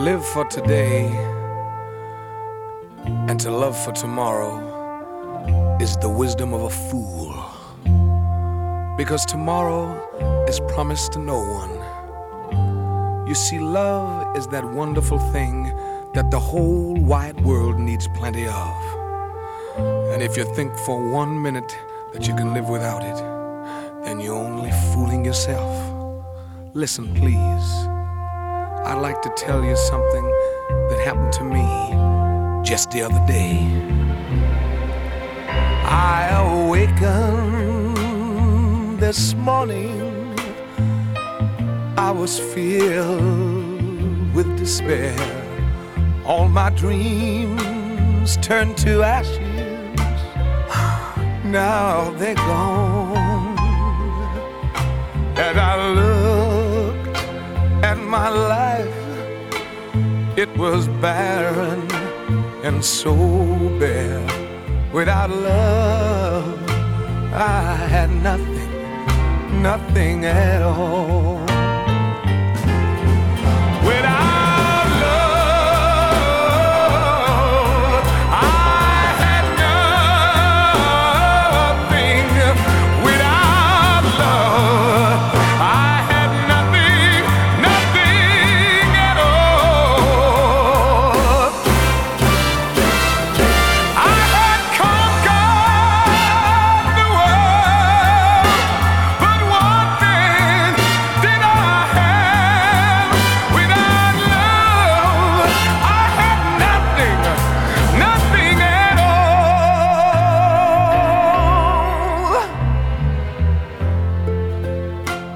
live for today and to love for tomorrow is the wisdom of a fool. Because tomorrow is promised to no one. You see, love is that wonderful thing that the whole wide world needs plenty of. And if you think for one minute that you can live without it, then you're only fooling yourself. Listen, please. I'd like to tell you something that happened to me just the other day. I awakened this morning. I was filled with despair. All my dreams turned to ashes. Now they're gone. My life, it was barren and so bare. Without love, I had nothing, nothing at all.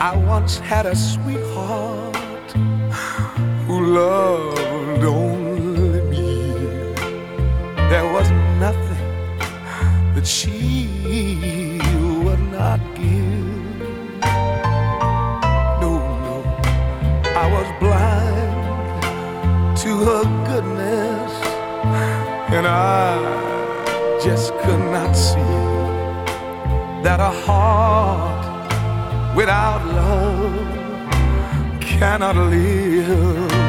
I once had a sweetheart who loved only me. There was nothing that she would not give. No, no, I was blind to her goodness, and I just could not see that a heart without love cannot live.